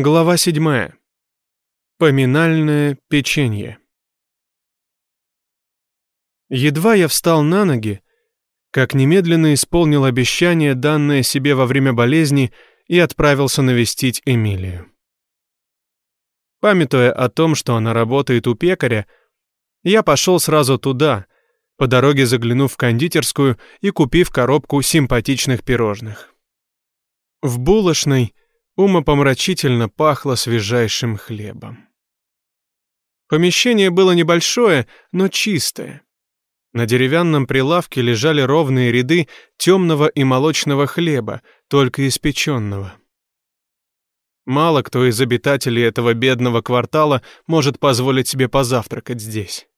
Глава седьмая. Поминальное печенье. Едва я встал на ноги, как немедленно исполнил обещание, данное себе во время болезни, и отправился навестить Эмилию. Памятуя о том, что она работает у пекаря, я пошел сразу туда, по дороге заглянув в кондитерскую и купив коробку симпатичных пирожных. В булочной умопомрачительно пахло свежайшим хлебом. Помещение было небольшое, но чистое. На деревянном прилавке лежали ровные ряды темного и молочного хлеба, только испеченного. Мало кто из обитателей этого бедного квартала может позволить себе позавтракать здесь.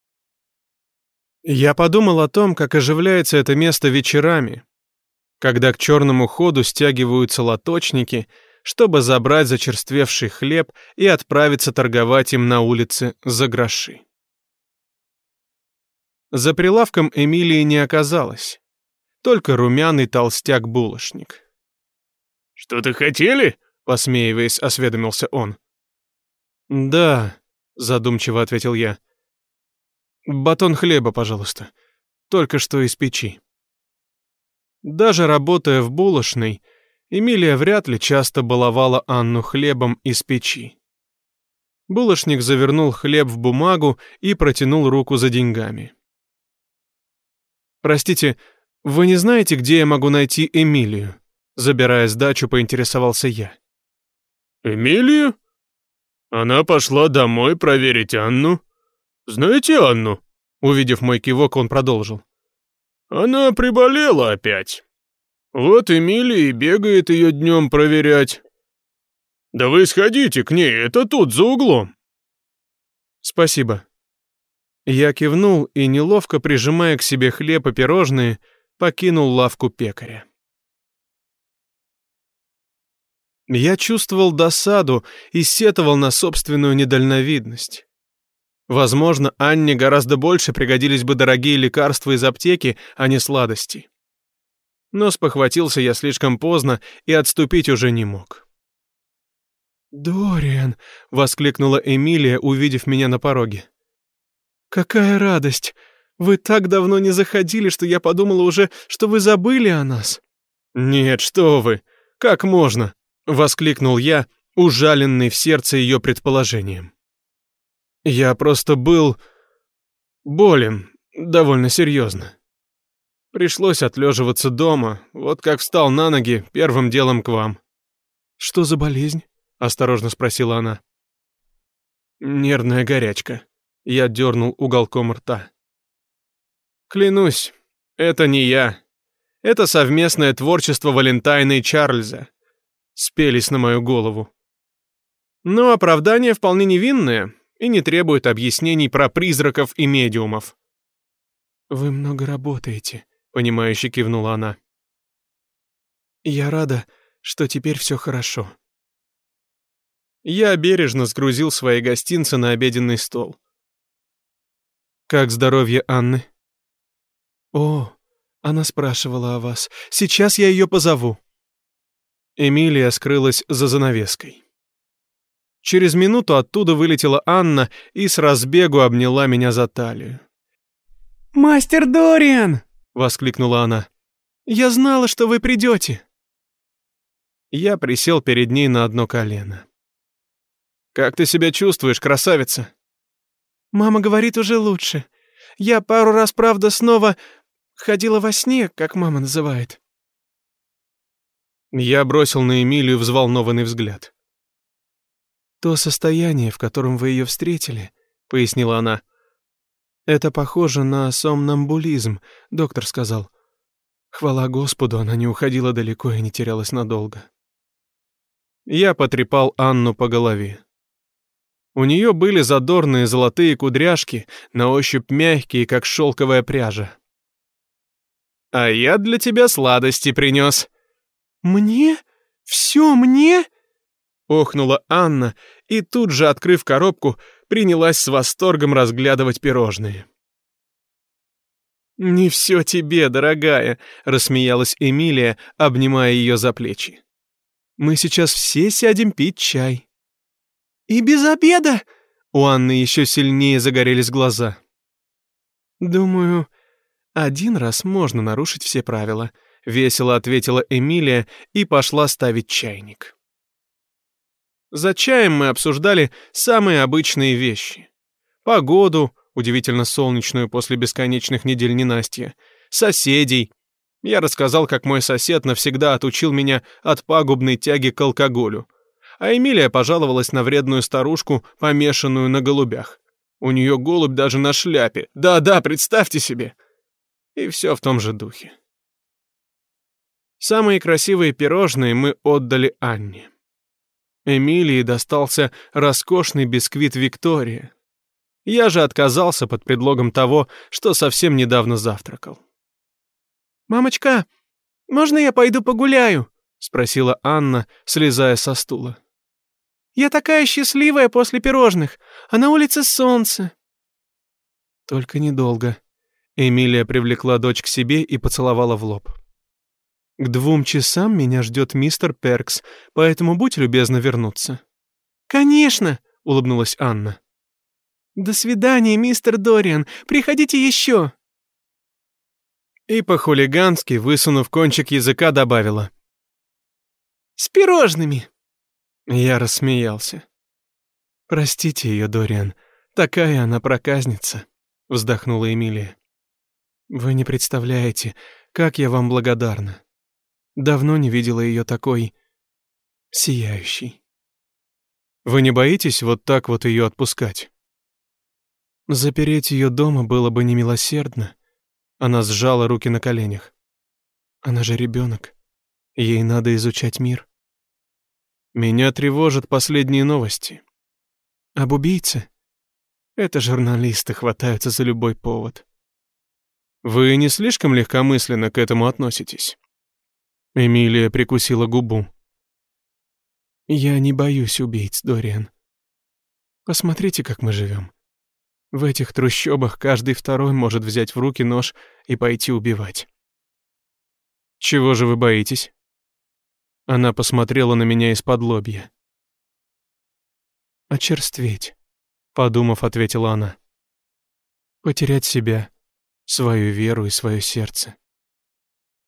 Я подумал о том, как оживляется это место вечерами, когда к черному ходу стягиваются лоточники, чтобы забрать зачерствевший хлеб и отправиться торговать им на улице за гроши. За прилавком Эмилии не оказалось, только румяный толстяк-булочник. «Что-то хотели?» — посмеиваясь, осведомился он. «Да», — задумчиво ответил я. «Батон хлеба, пожалуйста. Только что из печи». Даже работая в булочной, Эмилия вряд ли часто баловала Анну хлебом из печи. Булочник завернул хлеб в бумагу и протянул руку за деньгами. «Простите, вы не знаете, где я могу найти Эмилию?» Забирая сдачу, поинтересовался я. «Эмилию? Она пошла домой проверить Анну. Знаете Анну?» Увидев мой кивок, он продолжил. «Она приболела опять. Вот Эмилия и бегает ее днем проверять. Да вы сходите к ней, это тут, за углом». «Спасибо». Я кивнул и, неловко прижимая к себе хлеб и пирожные, покинул лавку пекаря. Я чувствовал досаду и сетовал на собственную недальновидность. Возможно, Анне гораздо больше пригодились бы дорогие лекарства из аптеки, а не сладости. Но спохватился я слишком поздно и отступить уже не мог. «Дориан!» — воскликнула Эмилия, увидев меня на пороге. «Какая радость! Вы так давно не заходили, что я подумала уже, что вы забыли о нас». «Нет, что вы! Как можно?» Воскликнул я, ужаленный в сердце ее предположением. Я просто был... болен, довольно серьезно. Пришлось отлеживаться дома, вот как встал на ноги, первым делом к вам. «Что за болезнь?» — осторожно спросила она. «Нервная горячка». Я дернул уголком рта. «Клянусь, это не я. Это совместное творчество Валентайна и Чарльза спелись на мою голову. Но оправдание вполне невинное и не требует объяснений про призраков и медиумов. «Вы много работаете», — понимающе кивнула она. «Я рада, что теперь все хорошо». Я бережно сгрузил свои гостинцы на обеденный стол. «Как здоровье Анны?» «О, она спрашивала о вас. Сейчас я ее позову». Эмилия скрылась за занавеской. Через минуту оттуда вылетела Анна и с разбегу обняла меня за талию. «Мастер Дориан!» — воскликнула она. «Я знала, что вы придете!» Я присел перед ней на одно колено. «Как ты себя чувствуешь, красавица?» «Мама говорит, уже лучше. Я пару раз, правда, снова ходила во сне, как мама называет. Я бросил на Эмилию взволнованный взгляд. «То состояние, в котором вы ее встретили», — пояснила она. «Это похоже на сомнамбулизм», — доктор сказал. Хвала Господу, она не уходила далеко и не терялась надолго. Я потрепал Анну по голове. У нее были задорные золотые кудряшки, на ощупь мягкие, как шелковая пряжа. «А я для тебя сладости принес», «Мне? Все мне?» Охнула Анна и тут же, открыв коробку, принялась с восторгом разглядывать пирожные. «Не все тебе, дорогая», — рассмеялась Эмилия, обнимая ее за плечи. «Мы сейчас все сядем пить чай. «И без обеда?» У Анны еще сильнее загорелись глаза. «Думаю, один раз можно нарушить все правила», — весело ответила Эмилия и пошла ставить чайник. За чаем мы обсуждали самые обычные вещи. Погоду, удивительно солнечную после бесконечных недель ненастья, соседей. Я рассказал, как мой сосед навсегда отучил меня от пагубной тяги к алкоголю. А Эмилия пожаловалась на вредную старушку, помешанную на голубях. У нее голубь даже на шляпе. Да-да, представьте себе. И все в том же духе. Самые красивые пирожные мы отдали Анне. Эмилии достался роскошный бисквит Виктория. Я же отказался под предлогом того, что совсем недавно завтракал. «Мамочка, можно я пойду погуляю?» — спросила Анна, слезая со стула. «Я такая счастливая после пирожных, а на улице солнце». «Только недолго». Эмилия привлекла дочь к себе и поцеловала в лоб. К двум часам меня ждет мистер Перкс, поэтому будь любезна вернуться». «Конечно!» — улыбнулась Анна. «До свидания, мистер Дориан. Приходите еще!» И по-хулигански, высунув кончик языка, добавила. «С пирожными!» Я рассмеялся. «Простите ее, Дориан. Такая она проказница», — вздохнула Эмилия. «Вы не представляете, как я вам благодарна. Давно не видела ее такой сияющей. Вы не боитесь вот так вот ее отпускать? Запереть ее дома было бы немилосердно. Она сжала руки на коленях. Она же ребенок. Ей надо изучать мир. Меня тревожат последние новости. Об убийце? Это журналисты хватаются за любой повод. Вы не слишком легкомысленно к этому относитесь? Эмилия прикусила губу. «Я не боюсь убийц, Дориан. Посмотрите, как мы живем. В этих трущобах каждый второй может взять в руки нож и пойти убивать». «Чего же вы боитесь?» Она посмотрела на меня из-под лобья. «Очерстветь», — подумав, ответила она. «Потерять себя, свою веру и свое сердце.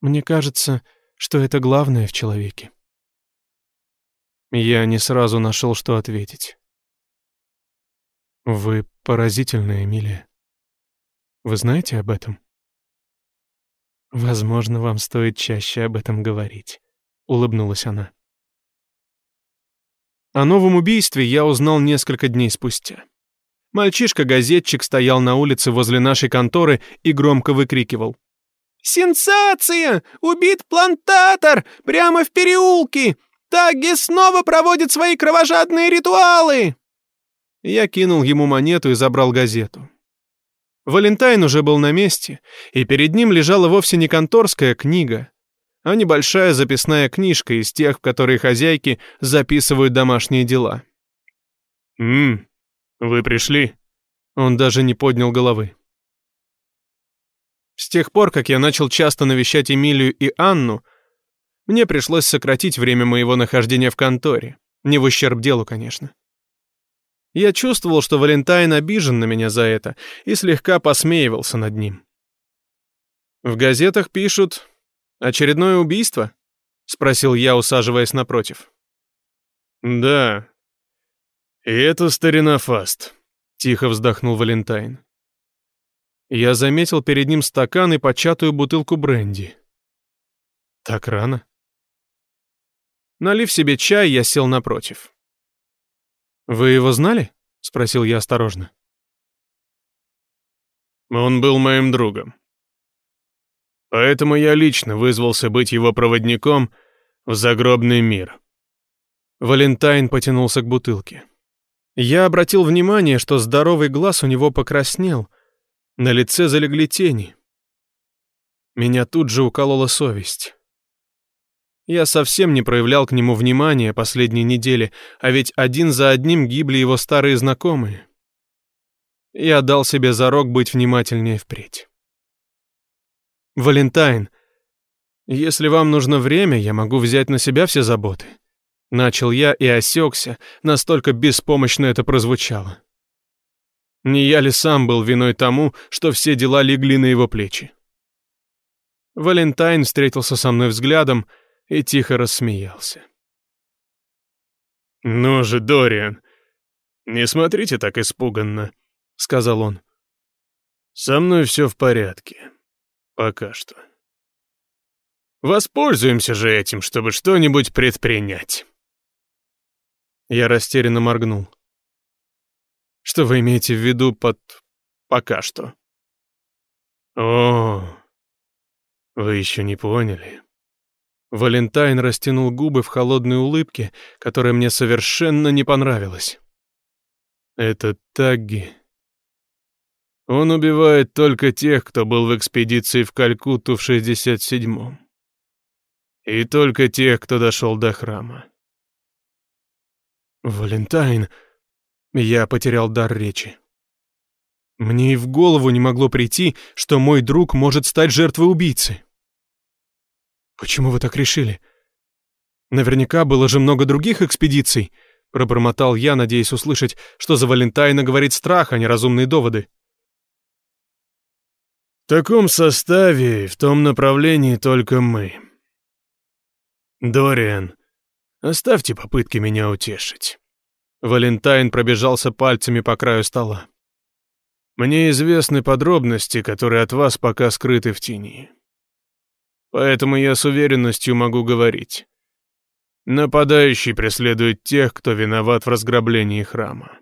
Мне кажется, что это главное в человеке. Я не сразу нашел, что ответить. Вы поразительная, Эмилия. Вы знаете об этом? Возможно, вам стоит чаще об этом говорить, улыбнулась она. О новом убийстве я узнал несколько дней спустя. Мальчишка-газетчик стоял на улице возле нашей конторы и громко выкрикивал. «Сенсация! Убит плантатор! Прямо в переулке! Тагги снова проводит свои кровожадные ритуалы!» Я кинул ему монету и забрал газету. Валентайн уже был на месте, и перед ним лежала вовсе не конторская книга, а небольшая записная книжка из тех, в которые хозяйки записывают домашние дела. «Ммм, вы пришли?» Он даже не поднял головы. С тех пор, как я начал часто навещать Эмилию и Анну, мне пришлось сократить время моего нахождения в конторе. Не в ущерб делу, конечно. Я чувствовал, что Валентайн обижен на меня за это и слегка посмеивался над ним. «В газетах пишут очередное убийство?» — спросил я, усаживаясь напротив. «Да. И это старина Фаст», — тихо вздохнул Валентайн. Я заметил перед ним стакан и початую бутылку бренди. Так рано. Налив себе чай, я сел напротив. «Вы его знали?» — спросил я осторожно. «Он был моим другом. Поэтому я лично вызвался быть его проводником в загробный мир». Валентайн потянулся к бутылке. Я обратил внимание, что здоровый глаз у него покраснел — на лице залегли тени. Меня тут же уколола совесть. Я совсем не проявлял к нему внимания последние недели, а ведь один за одним гибли его старые знакомые. Я дал себе зарок быть внимательнее впредь. «Валентайн, если вам нужно время, я могу взять на себя все заботы. Начал я и осекся, настолько беспомощно это прозвучало. Не я ли сам был виной тому, что все дела легли на его плечи? Валентайн встретился со мной взглядом и тихо рассмеялся. «Ну же, Дориан, не смотрите так испуганно», — сказал он. «Со мной все в порядке. Пока что. Воспользуемся же этим, чтобы что-нибудь предпринять». Я растерянно моргнул. Что вы имеете в виду под «пока что»? О, вы еще не поняли. Валентайн растянул губы в холодной улыбке, которая мне совершенно не понравилась. Это Тагги. Он убивает только тех, кто был в экспедиции в Калькутту в 67-м. И только тех, кто дошел до храма. «Валентайн...» Я потерял дар речи. Мне и в голову не могло прийти, что мой друг может стать жертвой убийцы. «Почему вы так решили? Наверняка было же много других экспедиций», пробормотал я, надеясь услышать, что за Валентайна говорит страх, а не разумные доводы. «В таком составе в том направлении только мы. Дориан, оставьте попытки меня утешить». Валентайн пробежался пальцами по краю стола. «Мне известны подробности, которые от вас пока скрыты в тени. Поэтому я с уверенностью могу говорить. Нападающий преследует тех, кто виноват в разграблении храма».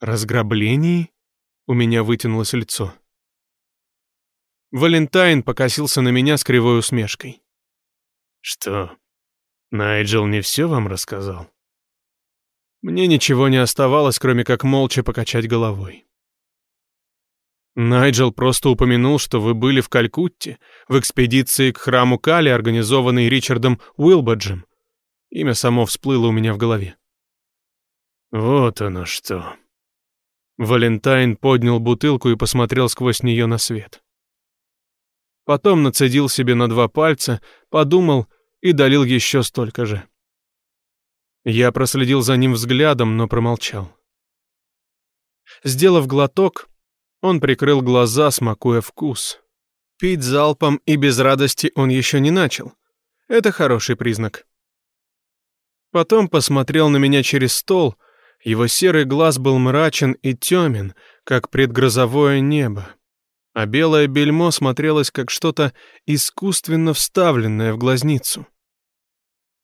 «Разграблении?» — у меня вытянулось лицо. Валентайн покосился на меня с кривой усмешкой. «Что, Найджел не все вам рассказал?» Мне ничего не оставалось, кроме как молча покачать головой. Найджел просто упомянул, что вы были в Калькутте, в экспедиции к храму Кали, организованной Ричардом Уилбаджем. Имя само всплыло у меня в голове. Вот оно что. Валентайн поднял бутылку и посмотрел сквозь нее на свет. Потом нацедил себе на два пальца, подумал и долил еще столько же. Я проследил за ним взглядом, но промолчал. Сделав глоток, он прикрыл глаза, смакуя вкус. Пить залпом и без радости он еще не начал. Это хороший признак. Потом посмотрел на меня через стол. Его серый глаз был мрачен и темен, как предгрозовое небо. А белое бельмо смотрелось, как что-то искусственно вставленное в глазницу.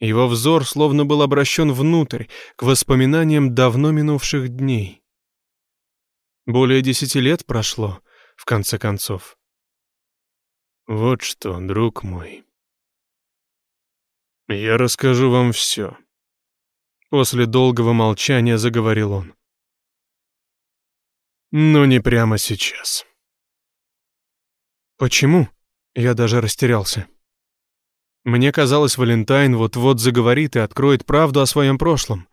Его взор словно был обращен внутрь, к воспоминаниям давно минувших дней. Более десяти лет прошло, в конце концов. Вот что, друг мой. Я расскажу вам все. После долгого молчания заговорил он. Но не прямо сейчас. Почему? Я даже растерялся. Мне казалось, Валентайн вот-вот заговорит и откроет правду о своем прошлом.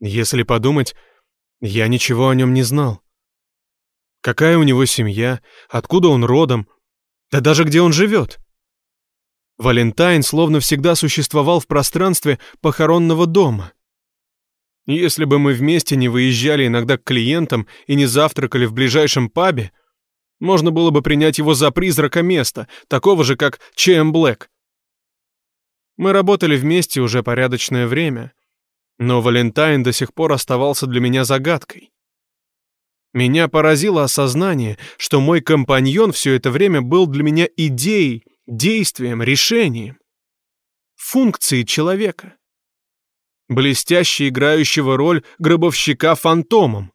Если подумать, я ничего о нем не знал. Какая у него семья, откуда он родом, да даже где он живет. Валентайн словно всегда существовал в пространстве похоронного дома. Если бы мы вместе не выезжали иногда к клиентам и не завтракали в ближайшем пабе, можно было бы принять его за призрака места, такого же, как Чем Блэк. Мы работали вместе уже порядочное время, но Валентайн до сих пор оставался для меня загадкой. Меня поразило осознание, что мой компаньон все это время был для меня идеей, действием, решением, функцией человека, блестяще играющего роль гробовщика фантомом.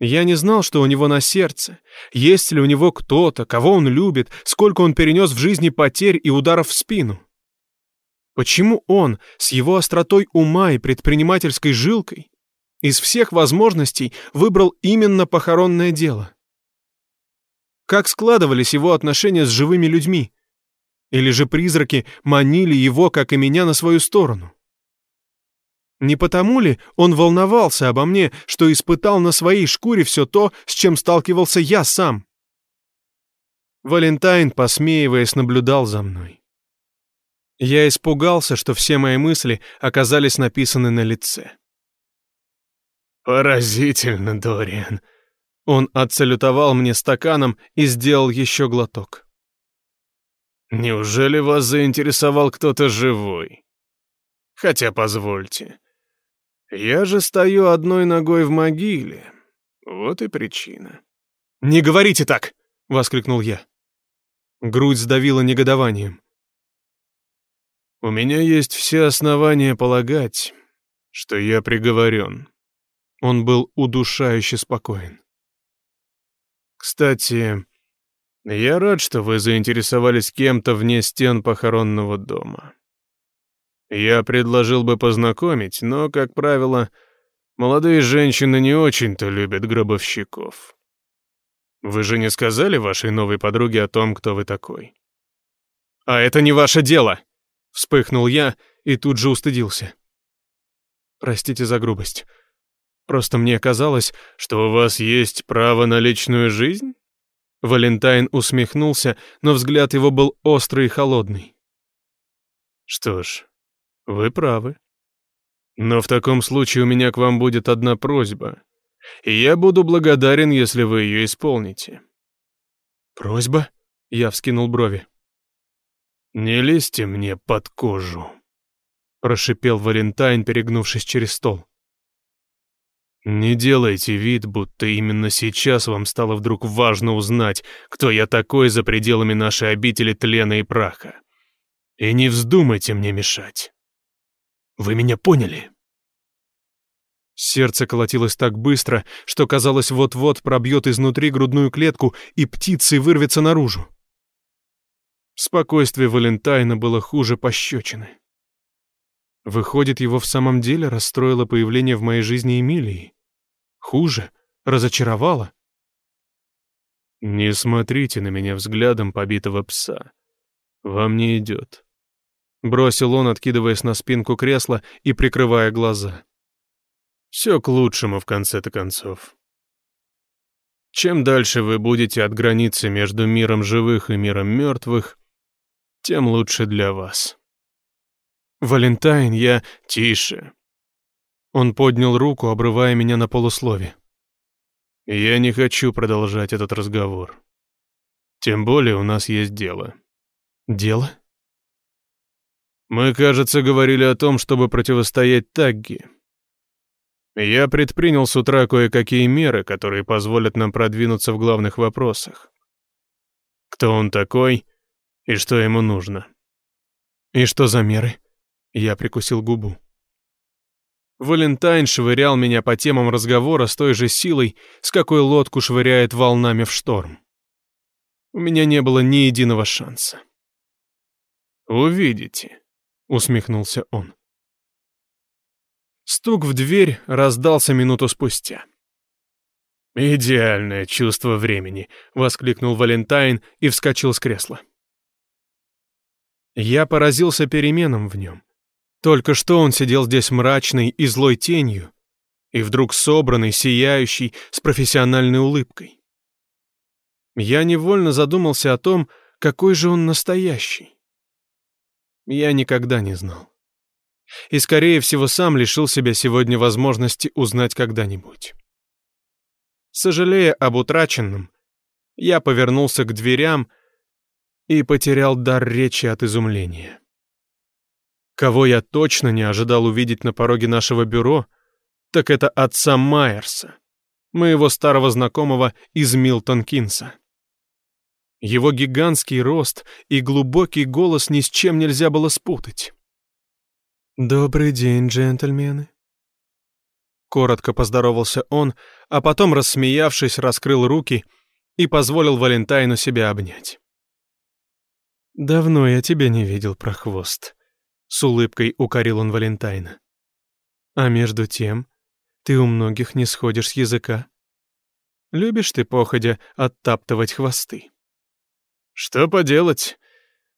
Я не знал, что у него на сердце, есть ли у него кто-то, кого он любит, сколько он перенес в жизни потерь и ударов в спину. Почему он, с его остротой ума и предпринимательской жилкой, из всех возможностей выбрал именно похоронное дело? Как складывались его отношения с живыми людьми? Или же призраки манили его, как и меня, на свою сторону? Не потому ли он волновался обо мне, что испытал на своей шкуре все то, с чем сталкивался я сам? Валентайн, посмеиваясь, наблюдал за мной. Я испугался, что все мои мысли оказались написаны на лице. «Поразительно, Дориан!» Он отсалютовал мне стаканом и сделал еще глоток. «Неужели вас заинтересовал кто-то живой? Хотя, позвольте, я же стою одной ногой в могиле. Вот и причина». «Не говорите так!» — воскликнул я. Грудь сдавила негодованием. «У меня есть все основания полагать, что я приговорен». Он был удушающе спокоен. «Кстати, я рад, что вы заинтересовались кем-то вне стен похоронного дома. Я предложил бы познакомить, но, как правило, молодые женщины не очень-то любят гробовщиков. Вы же не сказали вашей новой подруге о том, кто вы такой?» «А это не ваше дело!» — вспыхнул я и тут же устыдился. «Простите за грубость. Просто мне казалось, что у вас есть право на личную жизнь?» Валентайн усмехнулся, но взгляд его был острый и холодный. «Что ж, вы правы. Но в таком случае у меня к вам будет одна просьба, и я буду благодарен, если вы ее исполните». «Просьба?» — я вскинул брови. «Не лезьте мне под кожу», — прошипел Валентайн, перегнувшись через стол. Не делайте вид, будто именно сейчас вам стало вдруг важно узнать, кто я такой за пределами нашей обители тлена и праха. И не вздумайте мне мешать. Вы меня поняли?» Сердце колотилось так быстро, что казалось, вот-вот пробьет изнутри грудную клетку и птицей вырвется наружу. Спокойствие Валентайна было хуже пощечины. Выходит, его в самом деле расстроило появление в моей жизни Эмилии. Хуже, разочаровало. «Не смотрите на меня взглядом побитого пса. Вам не идет», — бросил он, откидываясь на спинку кресла и прикрывая глаза. «Все к лучшему, в конце-то концов. Чем дальше вы будете от границы между миром живых и миром мертвых, тем лучше для вас». «Валентайн, я...» «Тише!» Он поднял руку, обрывая меня на полуслове. «Я не хочу продолжать этот разговор. Тем более у нас есть дело». «Дело?» «Мы, кажется, говорили о том, чтобы противостоять Тагги. Я предпринял с утра кое-какие меры, которые позволят нам продвинуться в главных вопросах. Кто он такой и что ему нужно?» «И что за меры?» Я прикусил губу. Валентайн швырял меня по темам разговора с той же силой, с какой лодку швыряет волнами в шторм. У меня не было ни единого шанса. «Увидите», — усмехнулся он. Стук в дверь раздался минуту спустя. «Идеальное чувство времени», — воскликнул Валентайн и вскочил с кресла. Я поразился переменам в нем. Только что он сидел здесь мрачный и злой тенью, и вдруг собранный, сияющий, с профессиональной улыбкой. Я невольно задумался о том, какой же он настоящий. Я никогда не знал. И, скорее всего, сам лишил себя сегодня возможности узнать когда-нибудь. Сожалея об утраченном, я повернулся к дверям и потерял дар речи от изумления. Кого я точно не ожидал увидеть на пороге нашего бюро, так это отца Майерса, моего старого знакомого из Милтон-Кинса. Его гигантский рост и глубокий голос ни с чем нельзя было спутать. «Добрый день, джентльмены». Коротко поздоровался он, а потом, рассмеявшись, раскрыл руки и позволил Валентайну себя обнять. «Давно я тебя не видел, прохвост», с улыбкой укорил он Валентайна. А между тем, ты у многих не сходишь с языка. Любишь ты, походя, оттаптывать хвосты? Что поделать?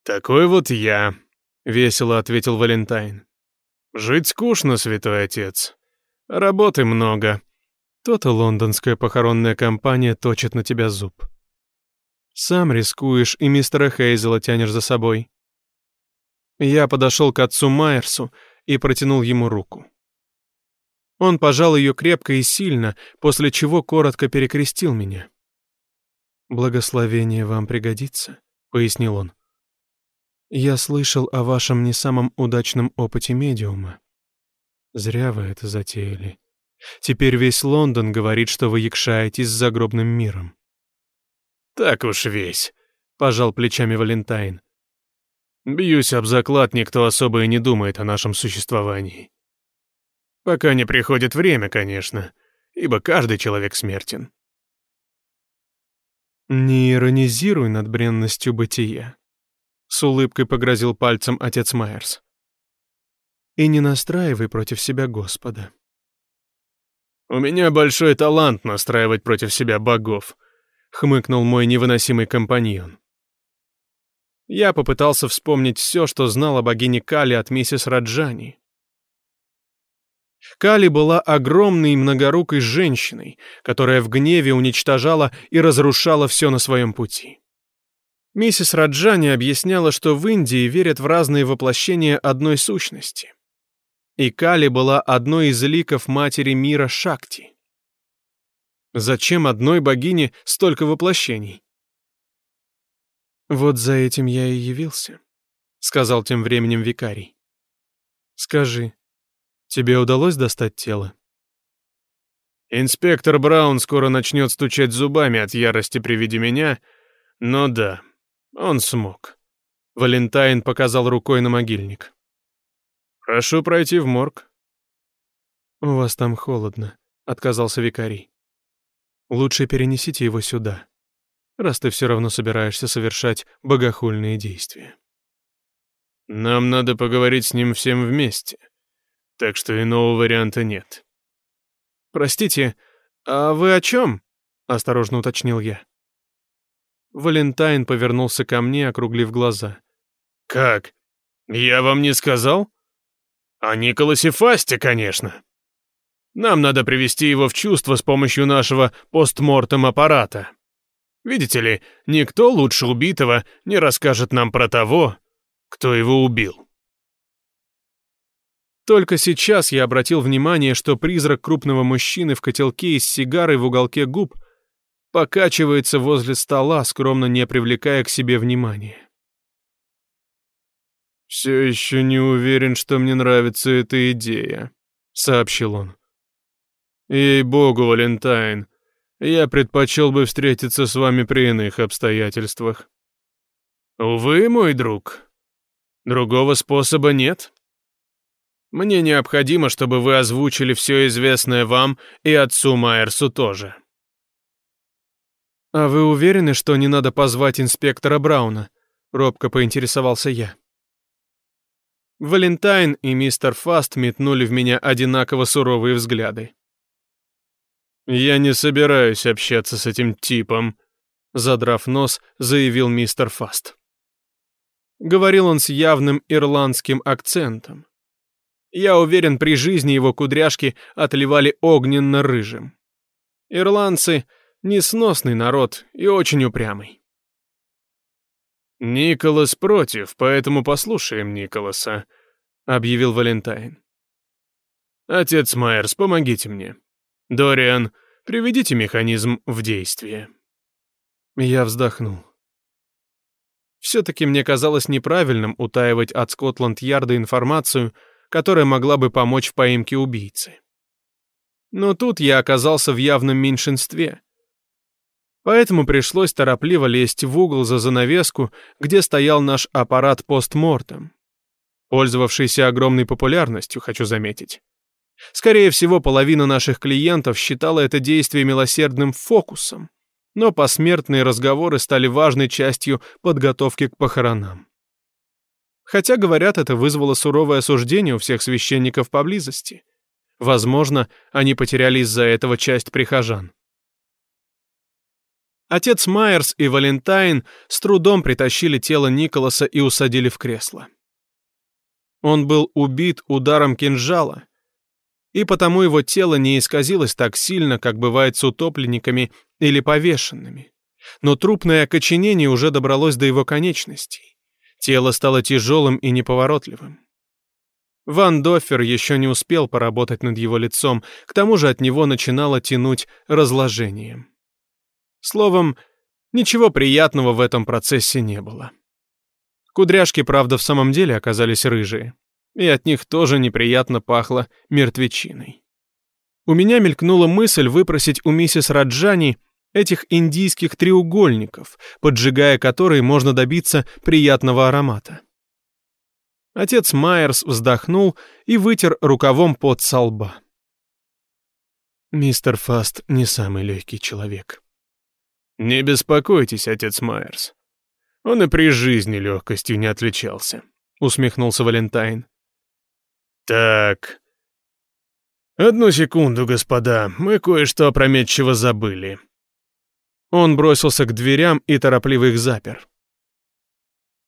Такой вот я, весело ответил Валентайн. Жить скучно, святой отец. Работы много. То-то лондонская похоронная компания точит на тебя зуб. Сам рискуешь и мистера Хейзела тянешь за собой. Я подошел к отцу Майерсу и протянул ему руку. Он пожал ее крепко и сильно, после чего коротко перекрестил меня. «Благословение вам пригодится», — пояснил он. «Я слышал о вашем не самом удачном опыте медиума. Зря вы это затеяли. Теперь весь Лондон говорит, что вы якшаетесь с загробным миром». «Так уж весь», — пожал плечами Валентайн. «Бьюсь об заклад, никто особо и не думает о нашем существовании. Пока не приходит время, конечно, ибо каждый человек смертен». «Не иронизируй над бренностью бытия», — с улыбкой погрозил пальцем отец Майерс. «И не настраивай против себя Господа». «У меня большой талант настраивать против себя богов», — хмыкнул мой невыносимый компаньон. Я попытался вспомнить все, что знал о богине Кали от миссис Раджани. Кали была огромной многорукой женщиной, которая в гневе уничтожала и разрушала все на своем пути. Миссис Раджани объясняла, что в Индии верят в разные воплощения одной сущности. И Кали была одной из ликов матери мира Шакти. Зачем одной богине столько воплощений? «Вот за этим я и явился», — сказал тем временем викарий. «Скажи, тебе удалось достать тело?» Инспектор Браун скоро начнет стучать зубами от ярости при виде меня, но да, он смог. Валентайн показал рукой на могильник. «Прошу пройти в морг». «У вас там холодно», — отказался викарий. «Лучше перенесите его сюда раз ты все равно собираешься совершать богохульные действия. Нам надо поговорить с ним всем вместе, так что иного варианта нет. Простите, а вы о чем? Осторожно уточнил я. Валентайн повернулся ко мне, округлив глаза. «Как? Я вам не сказал?» «О Николасе Фасте, конечно. Нам надо привести его в чувство с помощью нашего постмортем аппарата». Видите ли, никто лучше убитого не расскажет нам про того, кто его убил. Только сейчас я обратил внимание, что призрак крупного мужчины в котелке из сигарой в уголке губ покачивается возле стола, скромно не привлекая к себе внимания. «Все еще не уверен, что мне нравится эта идея», — сообщил он. «Ей-богу, Валентайн, я предпочел бы встретиться с вами при иных обстоятельствах. Увы, мой друг, другого способа нет. Мне необходимо, чтобы вы озвучили все известное вам и отцу Майерсу тоже. «А вы уверены, что не надо позвать инспектора Брауна?» — робко поинтересовался я. Валентайн и мистер Фаст метнули в меня одинаково суровые взгляды. «Я не собираюсь общаться с этим типом», — задрав нос, заявил мистер Фаст. Говорил он с явным ирландским акцентом. Я уверен, при жизни его кудряшки отливали огненно-рыжим. Ирландцы — несносный народ и очень упрямый. «Николас против, поэтому послушаем Николаса», — объявил Валентайн. «Отец Майерс, помогите мне. Дориан, приведите механизм в действие». Я вздохнул. Все-таки мне казалось неправильным утаивать от Скотланд-Ярда информацию, которая могла бы помочь в поимке убийцы. Но тут я оказался в явном меньшинстве. Поэтому пришлось торопливо лезть в угол за занавеску, где стоял наш аппарат постмортем, пользовавшийся огромной популярностью, хочу заметить. Скорее всего, половина наших клиентов считала это действие милосердным фокусом, но посмертные разговоры стали важной частью подготовки к похоронам. Хотя, говорят, это вызвало суровое осуждение у всех священников поблизости. Возможно, они потеряли из-за этого часть прихожан. Отец Майерс и Валентайн с трудом притащили тело Николаса и усадили в кресло. Он был убит ударом кинжала, и потому его тело не исказилось так сильно, как бывает с утопленниками или повешенными. Но трупное окоченение уже добралось до его конечностей. Тело стало тяжелым и неповоротливым. Ван Доффер еще не успел поработать над его лицом, к тому же от него начинало тянуть разложением. Словом, ничего приятного в этом процессе не было. Кудряшки, правда, в самом деле оказались рыжие, и от них тоже неприятно пахло мертвечиной. У меня мелькнула мысль выпросить у миссис Раджани этих индийских треугольников, поджигая которые можно добиться приятного аромата. Отец Майерс вздохнул и вытер рукавом под со лба. Мистер Фаст не самый легкий человек. Не беспокойтесь, отец Майерс. Он и при жизни легкостью не отличался, усмехнулся Валентайн. Так. Одну секунду, господа, мы кое-что опрометчиво забыли. Он бросился к дверям и торопливо их запер.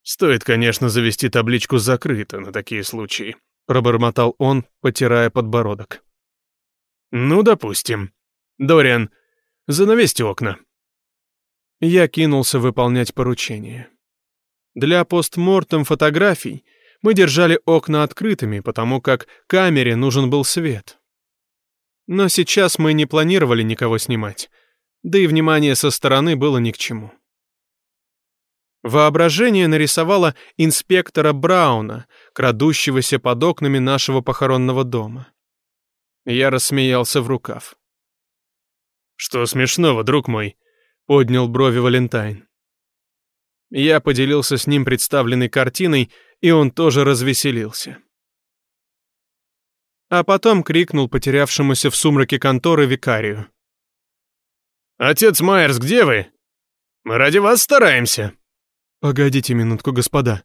Стоит, конечно, завести табличку «закрыто» на такие случаи, пробормотал он, потирая подбородок. Ну, допустим. Дориан, занавесьте окна. Я кинулся выполнять поручение. Для постмортем фотографий мы держали окна открытыми, потому как камере нужен был свет. Но сейчас мы не планировали никого снимать, да и внимание со стороны было ни к чему. Воображение нарисовало инспектора Брауна, крадущегося под окнами нашего похоронного дома. Я рассмеялся в рукав. «Что смешного, друг мой?» — поднял брови Валентайн. Я поделился с ним представленной картиной, и он тоже развеселился. А потом крикнул потерявшемуся в сумраке конторы викарию. «Отец Майерс, где вы? Мы ради вас стараемся!» «Погодите минутку, господа».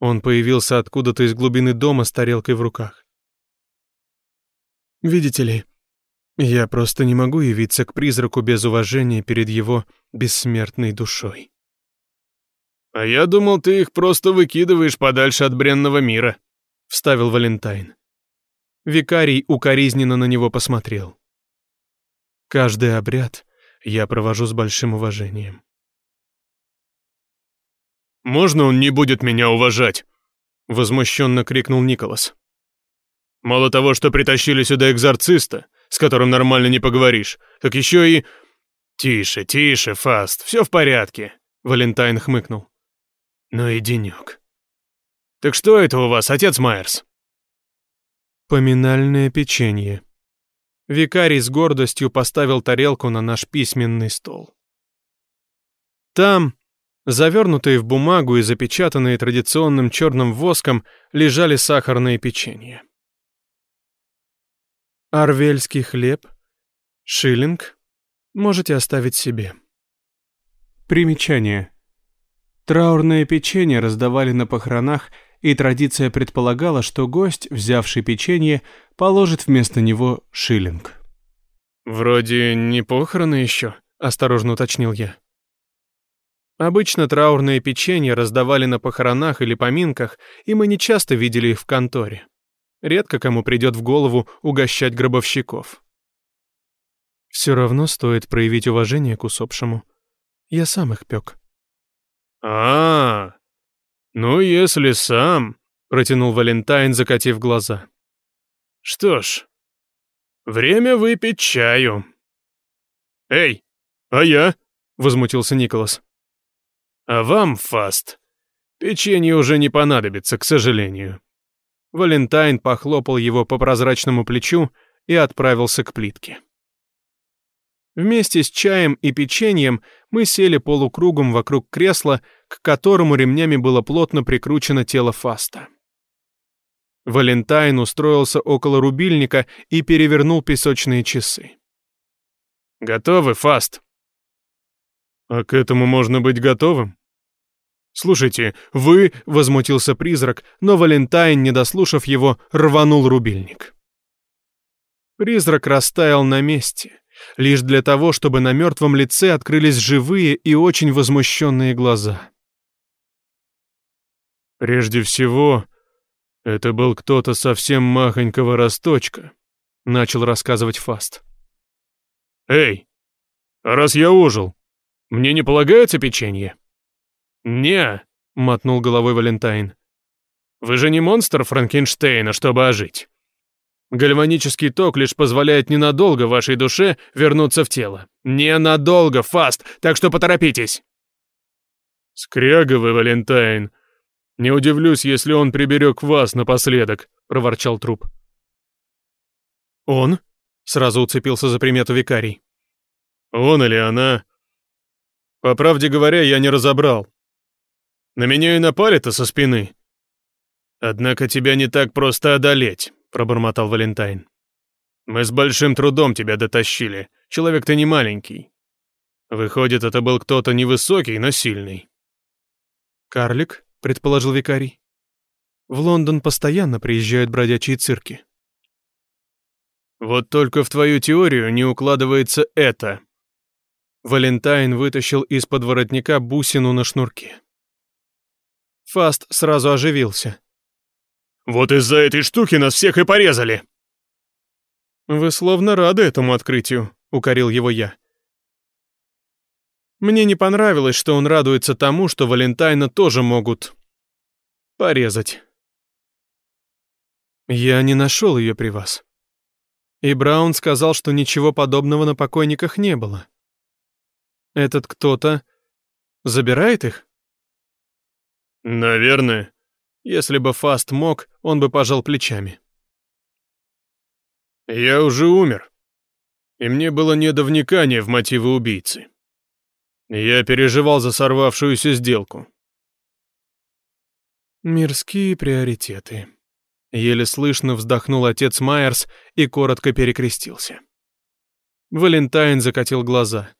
Он появился откуда-то из глубины дома с тарелкой в руках. «Видите ли, я просто не могу явиться к призраку без уважения перед его бессмертной душой». «А я думал, ты их просто выкидываешь подальше от бренного мира», — вставил Валентайн. Викарий укоризненно на него посмотрел. «Каждый обряд я провожу с большим уважением. «Можно он не будет меня уважать?» — возмущенно крикнул Николас. «Мало того, что притащили сюда экзорциста, с которым нормально не поговоришь, так еще и...» «Тише, тише, Фаст, все в порядке», — Валентайн хмыкнул. «Ну и денек». «Так что это у вас, отец Майерс?» «Поминальное печенье». Викарий с гордостью поставил тарелку на наш письменный стол. Там, Завернутые в бумагу и запечатанные традиционным черным воском лежали сахарные печенья. Арвельский хлеб, шиллинг, можете оставить себе. Примечание. Траурное печенье раздавали на похоронах, и традиция предполагала, что гость, взявший печенье, положит вместо него шиллинг. «Вроде не похороны еще», — осторожно уточнил я. Обычно траурные печенья раздавали на похоронах или поминках, и мы не часто видели их в конторе. Редко кому придет в голову угощать гробовщиков. Все равно стоит проявить уважение к усопшему. Я сам их пек. А, -а, -а ну если сам, протянул Валентайн, закатив глаза. Что ж, время выпить чаю. Эй, а я? возмутился Николас. А вам, Фаст, печенье уже не понадобится, к сожалению». Валентайн похлопал его по прозрачному плечу и отправился к плитке. Вместе с чаем и печеньем мы сели полукругом вокруг кресла, к которому ремнями было плотно прикручено тело Фаста. Валентайн устроился около рубильника и перевернул песочные часы. «Готовы, Фаст?» А к этому можно быть готовым? Слушайте, вы, возмутился призрак, но Валентайн, не дослушав его, рванул рубильник. Призрак растаял на месте, лишь для того, чтобы на мертвом лице открылись живые и очень возмущенные глаза. Прежде всего, это был кто-то совсем махонького росточка, начал рассказывать Фаст. Эй, а раз я ужил, мне не полагается печенье? Не, — мотнул головой Валентайн. «Вы же не монстр Франкенштейна, чтобы ожить. Гальванический ток лишь позволяет ненадолго вашей душе вернуться в тело. Ненадолго, Фаст, так что поторопитесь!» «Скряга вы, Валентайн. Не удивлюсь, если он приберег вас напоследок», — проворчал труп. «Он?» — сразу уцепился за примету викарий. «Он или она?» «По правде говоря, я не разобрал. На меня и напали-то со спины. Однако тебя не так просто одолеть пробормотал Валентайн. «Мы с большим трудом тебя дотащили. Человек ты не маленький. Выходит, это был кто-то невысокий, но сильный». «Карлик», — предположил викарий. «В Лондон постоянно приезжают бродячие цирки». «Вот только в твою теорию не укладывается это». Валентайн вытащил из-под воротника бусину на шнурке. Фаст сразу оживился. Вот из-за этой штуки нас всех и порезали!» «Вы словно рады этому открытию», — укорил его я. Мне не понравилось, что он радуется тому, что Валентайна тоже могут порезать. Я не нашел ее при вас. И Браун сказал, что ничего подобного на покойниках не было. Этот кто-то забирает их? Наверное. Если бы Фаст мог, он бы пожал плечами. «Я уже умер, и мне было не до вникания в мотивы убийцы. Я переживал за сорвавшуюся сделку». «Мирские приоритеты», — еле слышно вздохнул отец Майерс и коротко перекрестился. Валентайн закатил глаза.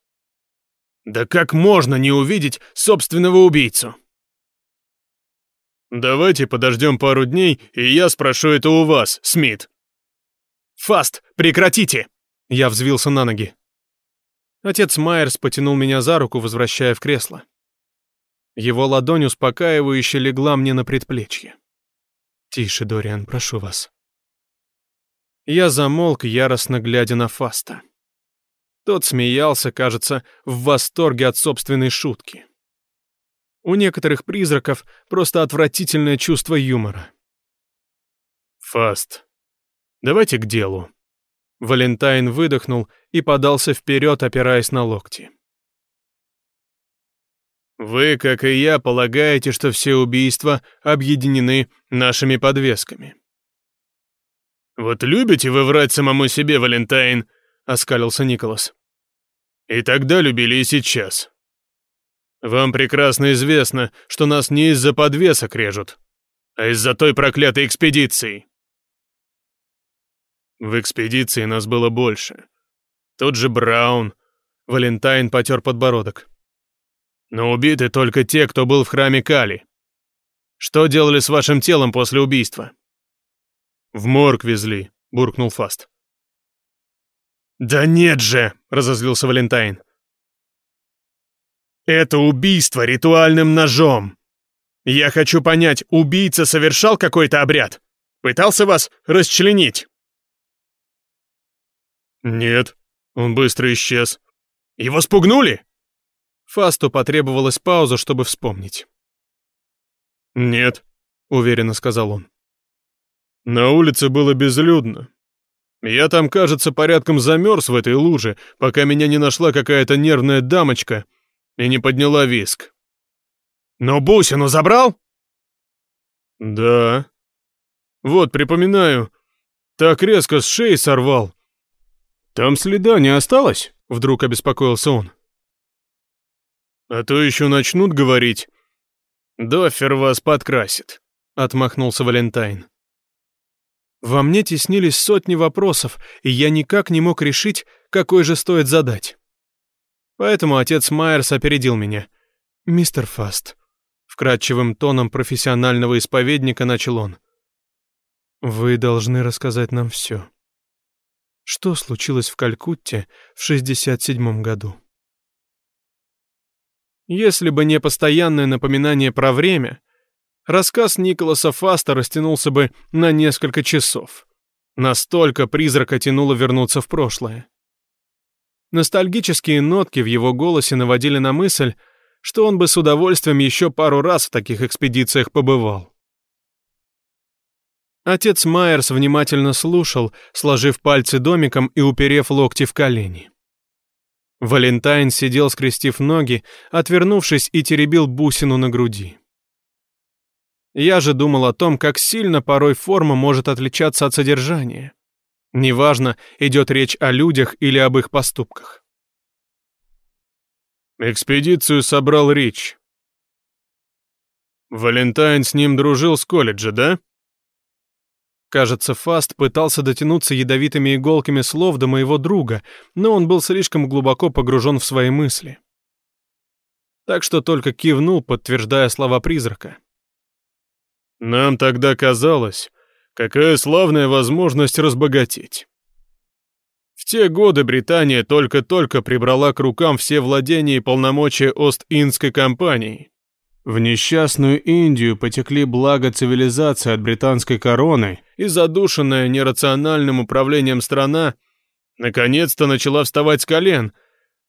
«Да как можно не увидеть собственного убийцу?» «Давайте подождем пару дней, и я спрошу это у вас, Смит». «Фаст, прекратите!» Я взвился на ноги. Отец Майерс потянул меня за руку, возвращая в кресло. Его ладонь успокаивающе легла мне на предплечье. «Тише, Дориан, прошу вас». Я замолк, яростно глядя на Фаста. Тот смеялся, кажется, в восторге от собственной шутки. У некоторых призраков просто отвратительное чувство юмора. «Фаст, давайте к делу». Валентайн выдохнул и подался вперед, опираясь на локти. «Вы, как и я, полагаете, что все убийства объединены нашими подвесками». «Вот любите вы врать самому себе, Валентайн?» — оскалился Николас. «И тогда любили и сейчас. Вам прекрасно известно, что нас не из-за подвесок режут, а из-за той проклятой экспедиции. В экспедиции нас было больше. Тот же Браун. Валентайн потер подбородок. Но убиты только те, кто был в храме Кали. Что делали с вашим телом после убийства? В морг везли, буркнул Фаст. «Да нет же!» — разозлился Валентайн. Это убийство ритуальным ножом. Я хочу понять, убийца совершал какой-то обряд? Пытался вас расчленить? Нет, он быстро исчез. Его спугнули? Фасту потребовалась пауза, чтобы вспомнить. «Нет», — уверенно сказал он. «На улице было безлюдно. Я там, кажется, порядком замерз в этой луже, пока меня не нашла какая-то нервная дамочка и не подняла виск. «Но бусину забрал?» «Да. Вот, припоминаю, так резко с шеи сорвал. Там следа не осталось?» — вдруг обеспокоился он. «А то еще начнут говорить. Дофер вас подкрасит», — отмахнулся Валентайн. Во мне теснились сотни вопросов, и я никак не мог решить, какой же стоит задать. Поэтому отец Майерс опередил меня. «Мистер Фаст», — вкрадчивым тоном профессионального исповедника начал он. «Вы должны рассказать нам все. Что случилось в Калькутте в 67-м году?» Если бы не постоянное напоминание про время, рассказ Николаса Фаста растянулся бы на несколько часов. Настолько призрака тянуло вернуться в прошлое. Ностальгические нотки в его голосе наводили на мысль, что он бы с удовольствием еще пару раз в таких экспедициях побывал. Отец Майерс внимательно слушал, сложив пальцы домиком и уперев локти в колени. Валентайн сидел, скрестив ноги, отвернувшись и теребил бусину на груди. Я же думал о том, как сильно порой форма может отличаться от содержания. Неважно, идет речь о людях или об их поступках. Экспедицию собрал Рич. Валентайн с ним дружил с колледжа, да? Кажется, Фаст пытался дотянуться ядовитыми иголками слов до моего друга, но он был слишком глубоко погружен в свои мысли. Так что только кивнул, подтверждая слова призрака. Нам тогда казалось, какая славная возможность разбогатеть. В те годы Британия только-только прибрала к рукам все владения и полномочия Ост-Индской компании. В несчастную Индию потекли блага цивилизации от британской короны, и задушенная нерациональным управлением страна наконец-то начала вставать с колен.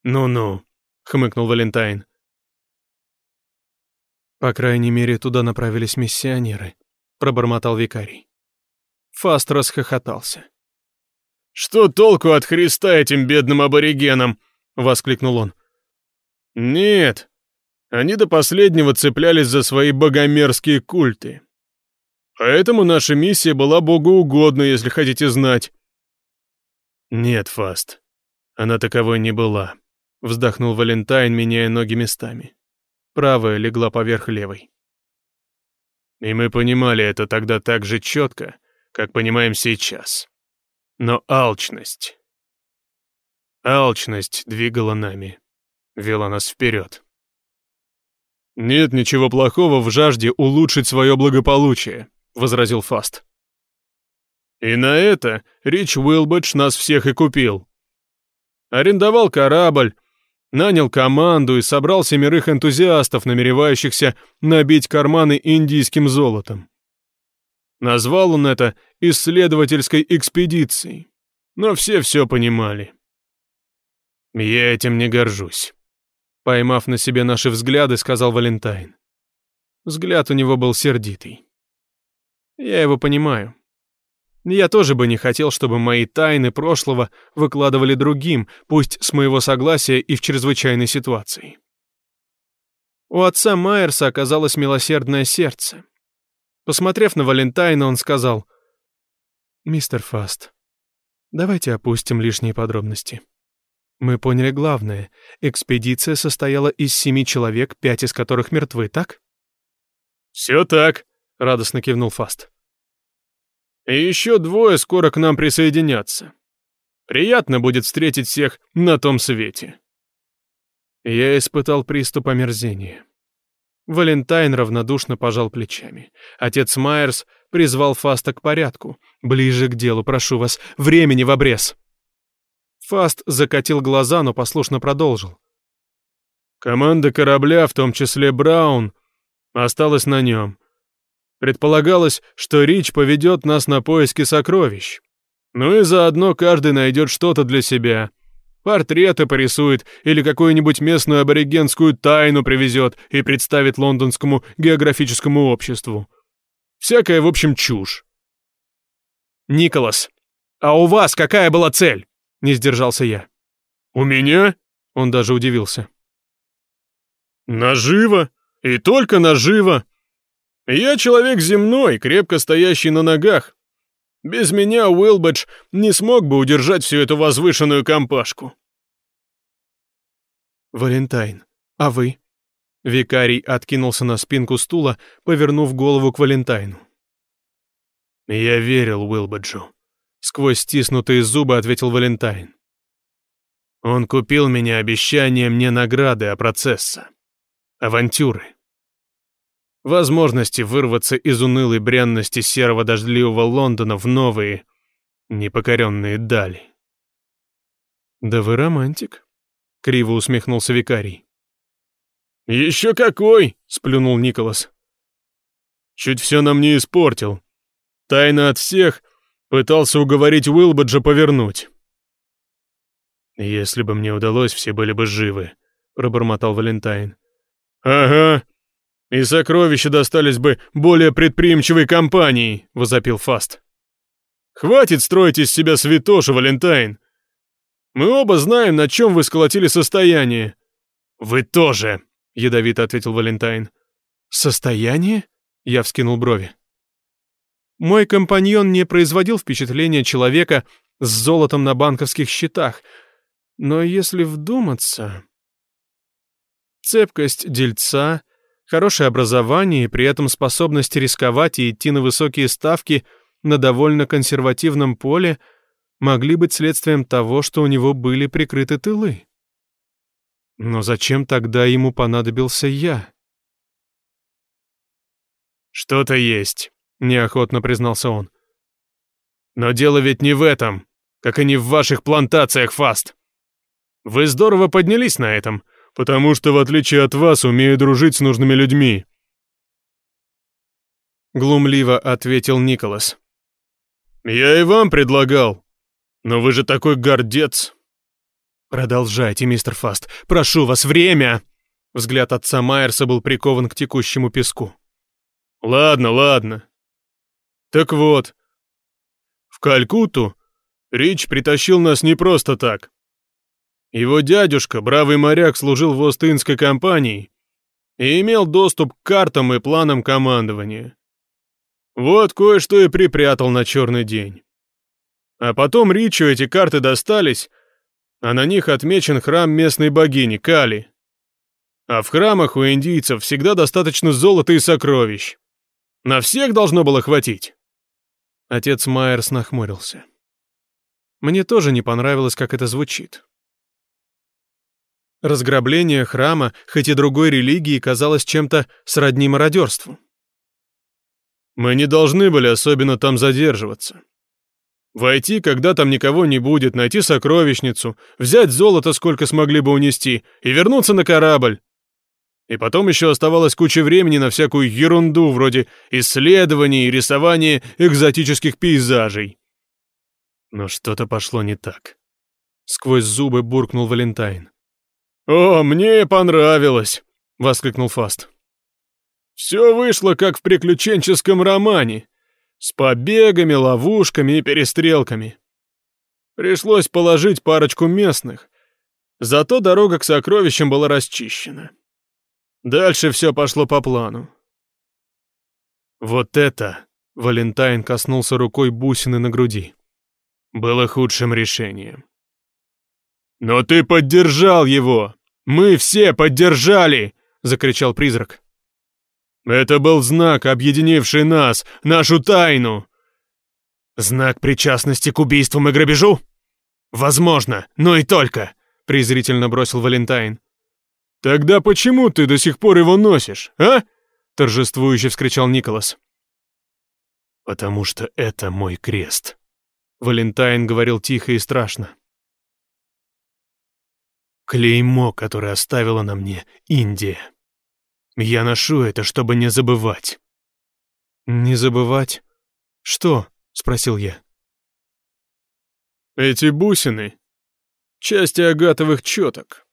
«Ну-ну», — хмыкнул Валентайн. «По крайней мере, туда направились миссионеры», — пробормотал викарий. Фаст расхохотался. «Что толку от Христа этим бедным аборигенам?» — воскликнул он. «Нет, они до последнего цеплялись за свои богомерзкие культы. Поэтому наша миссия была богоугодна, если хотите знать». «Нет, Фаст, она таковой не была», — вздохнул Валентайн, меняя ноги местами. Правая легла поверх левой. И мы понимали это тогда так же четко, как понимаем сейчас. Но алчность... Алчность двигала нами, вела нас вперед. «Нет ничего плохого в жажде улучшить свое благополучие», — возразил Фаст. «И на это Рич Уилбедж нас всех и купил. Арендовал корабль, нанял команду и собрал семерых энтузиастов, намеревающихся набить карманы индийским золотом. Назвал он это исследовательской экспедицией, но все все понимали. Я этим не горжусь. Поймав на себе наши взгляды, сказал Валентайн. Взгляд у него был сердитый. Я его понимаю. Я тоже бы не хотел, чтобы мои тайны прошлого выкладывали другим, пусть с моего согласия и в чрезвычайной ситуации. У отца Майерса оказалось милосердное сердце. Посмотрев на Валентайна, он сказал, «Мистер Фаст, давайте опустим лишние подробности. Мы поняли главное. Экспедиция состояла из семи человек, пять из которых мертвы, так?» «Все так», — радостно кивнул Фаст. И еще двое скоро к нам присоединятся. Приятно будет встретить всех на том свете. Я испытал приступ омерзения. Валентайн равнодушно пожал плечами. Отец Майерс призвал Фаста к порядку. «Ближе к делу, прошу вас. Времени в обрез!» Фаст закатил глаза, но послушно продолжил. «Команда корабля, в том числе Браун, осталась на нем. Предполагалось, что Рич поведет нас на поиски сокровищ. Ну и заодно каждый найдет что-то для себя. Портреты порисует или какую-нибудь местную аборигенскую тайну привезет и представит лондонскому географическому обществу. Всякая, в общем, чушь. «Николас, а у вас какая была цель?» — не сдержался я. «У меня?» — он даже удивился. «Наживо. И только наживо. Я человек земной, крепко стоящий на ногах. Без меня Уилбедж не смог бы удержать всю эту возвышенную компашку. Валентайн, а вы? Викарий откинулся на спинку стула, повернув голову к Валентайну. Я верил Уилбеджу. Сквозь стиснутые зубы ответил Валентайн. Он купил меня обещанием не награды, а процесса. Авантюры возможности вырваться из унылой бренности серого дождливого Лондона в новые, непокоренные дали. «Да вы романтик», — криво усмехнулся викарий. «Еще какой!» — сплюнул Николас. «Чуть все нам не испортил. Тайно от всех пытался уговорить Уилбаджа повернуть». «Если бы мне удалось, все были бы живы», — пробормотал Валентайн. «Ага. И сокровища достались бы более предприимчивой компании», — возопил Фаст. «Хватит строить из себя святоша, Валентайн. Мы оба знаем, на чем вы сколотили состояние». «Вы тоже», — ядовито ответил Валентайн. «Состояние?» — я вскинул брови. Мой компаньон не производил впечатления человека с золотом на банковских счетах, но если вдуматься... Цепкость дельца, хорошее образование и при этом способность рисковать и идти на высокие ставки на довольно консервативном поле могли быть следствием того, что у него были прикрыты тылы. Но зачем тогда ему понадобился я? «Что-то есть», — неохотно признался он. «Но дело ведь не в этом, как и не в ваших плантациях, Фаст. Вы здорово поднялись на этом, потому что, в отличие от вас, умею дружить с нужными людьми». Глумливо ответил Николас. «Я и вам предлагал, но вы же такой гордец». «Продолжайте, мистер Фаст. Прошу вас, время!» Взгляд отца Майерса был прикован к текущему песку. Ладно, ладно. Так вот, в Калькутту Рич притащил нас не просто так. Его дядюшка, бравый моряк, служил в Ост-Индской компании и имел доступ к картам и планам командования. Вот кое-что и припрятал на черный день. А потом Ричу эти карты достались, а на них отмечен храм местной богини Кали. А в храмах у индийцев всегда достаточно золота и сокровищ. На всех должно было хватить. Отец Майерс нахмурился. Мне тоже не понравилось, как это звучит. Разграбление храма, хоть и другой религии, казалось чем-то сродни мародерству. Мы не должны были особенно там задерживаться. Войти, когда там никого не будет, найти сокровищницу, взять золото, сколько смогли бы унести, и вернуться на корабль. И потом еще оставалось куча времени на всякую ерунду, вроде исследований и рисования экзотических пейзажей. Но что-то пошло не так. Сквозь зубы буркнул Валентайн. «О, мне понравилось!» — воскликнул Фаст. «Все вышло, как в приключенческом романе, с побегами, ловушками и перестрелками. Пришлось положить парочку местных, зато дорога к сокровищам была расчищена. Дальше все пошло по плану. Вот это, Валентайн коснулся рукой бусины на груди, было худшим решением. «Но ты поддержал его! Мы все поддержали!» — закричал призрак. «Это был знак, объединивший нас, нашу тайну!» «Знак причастности к убийствам и грабежу? Возможно, но и только!» — презрительно бросил Валентайн. «Тогда почему ты до сих пор его носишь, а?» — торжествующе вскричал Николас. «Потому что это мой крест», — Валентайн говорил тихо и страшно. «Клеймо, которое оставила на мне Индия. Я ношу это, чтобы не забывать». «Не забывать? Что?» — спросил я. «Эти бусины — части агатовых четок.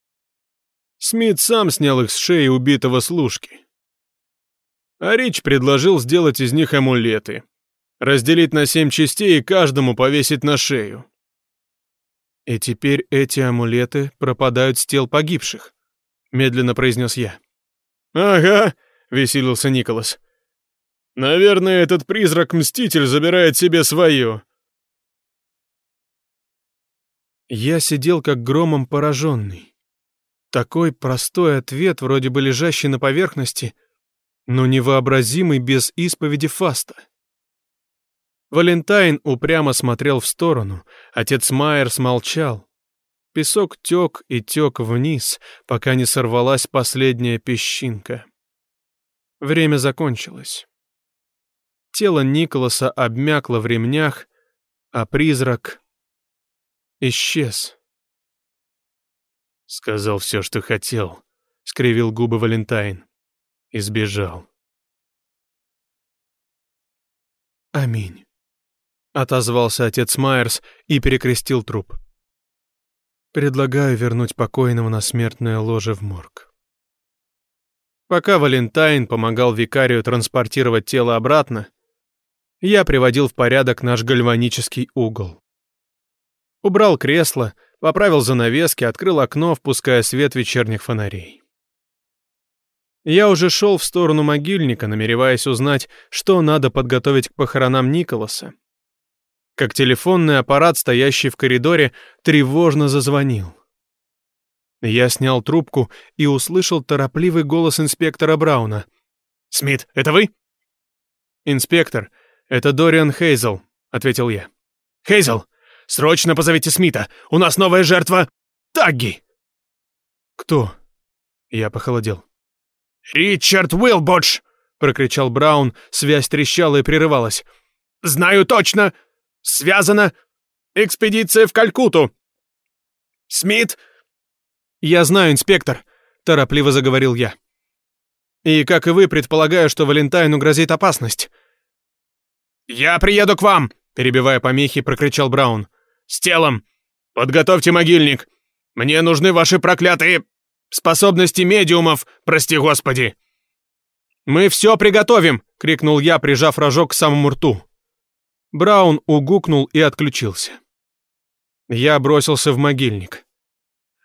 Смит сам снял их с шеи убитого служки. А Рич предложил сделать из них амулеты, разделить на семь частей и каждому повесить на шею. «И теперь эти амулеты пропадают с тел погибших», — медленно произнес я. «Ага», — веселился Николас. «Наверное, этот призрак-мститель забирает себе свое». Я сидел как громом пораженный. Такой простой ответ, вроде бы лежащий на поверхности, но невообразимый без исповеди Фаста. Валентайн упрямо смотрел в сторону, отец Майерс молчал. Песок тек и тек вниз, пока не сорвалась последняя песчинка. Время закончилось. Тело Николаса обмякло в ремнях, а призрак исчез. Сказал все, что хотел, скривил губы Валентайн. И сбежал. Аминь. Отозвался отец Майерс и перекрестил труп. Предлагаю вернуть покойного на смертное ложе в морг. Пока Валентайн помогал викарию транспортировать тело обратно, я приводил в порядок наш гальванический угол. Убрал кресло, поправил занавески, открыл окно, впуская свет вечерних фонарей. Я уже шел в сторону могильника, намереваясь узнать, что надо подготовить к похоронам Николаса. Как телефонный аппарат, стоящий в коридоре, тревожно зазвонил. Я снял трубку и услышал торопливый голос инспектора Брауна. «Смит, это вы?» «Инспектор, это Дориан Хейзел», — ответил я. «Хейзел, срочно позовите Смита! У нас новая жертва — Тагги!» «Кто?» Я похолодел. «Ричард Уилботш!» — прокричал Браун, связь трещала и прерывалась. «Знаю точно! Связано! Экспедиция в Калькуту! Смит «Я знаю, инспектор», — торопливо заговорил я. «И, как и вы, предполагаю, что Валентайну грозит опасность». «Я приеду к вам!» — перебивая помехи, прокричал Браун. «С телом! Подготовьте могильник! Мне нужны ваши проклятые способности медиумов, прости господи!» «Мы все приготовим!» — крикнул я, прижав рожок к самому рту. Браун угукнул и отключился. Я бросился в могильник.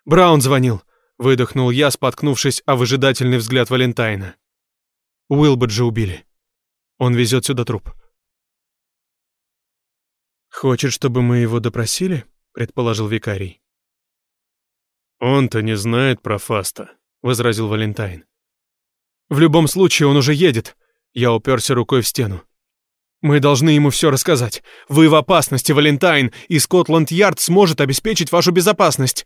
«Браун звонил», — выдохнул я, споткнувшись о выжидательный взгляд Валентайна. Уилбоджа убили. Он везет сюда труп. «Хочет, чтобы мы его допросили?» — предположил викарий. «Он-то не знает про Фаста», — возразил Валентайн. «В любом случае он уже едет», — я уперся рукой в стену. «Мы должны ему все рассказать. Вы в опасности, Валентайн, и Скотланд-Ярд сможет обеспечить вашу безопасность.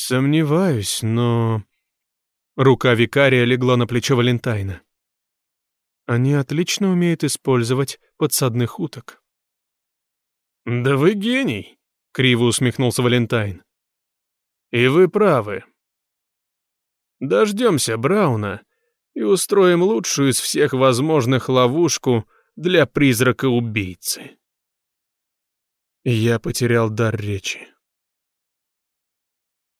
«Сомневаюсь, но...» Рука викария легла на плечо Валентайна. Они отлично умеют использовать подсадных уток. «Да вы гений!» — криво усмехнулся Валентайн. «И вы правы. Дождемся Брауна и устроим лучшую из всех возможных ловушку для призрака-убийцы». Я потерял дар речи.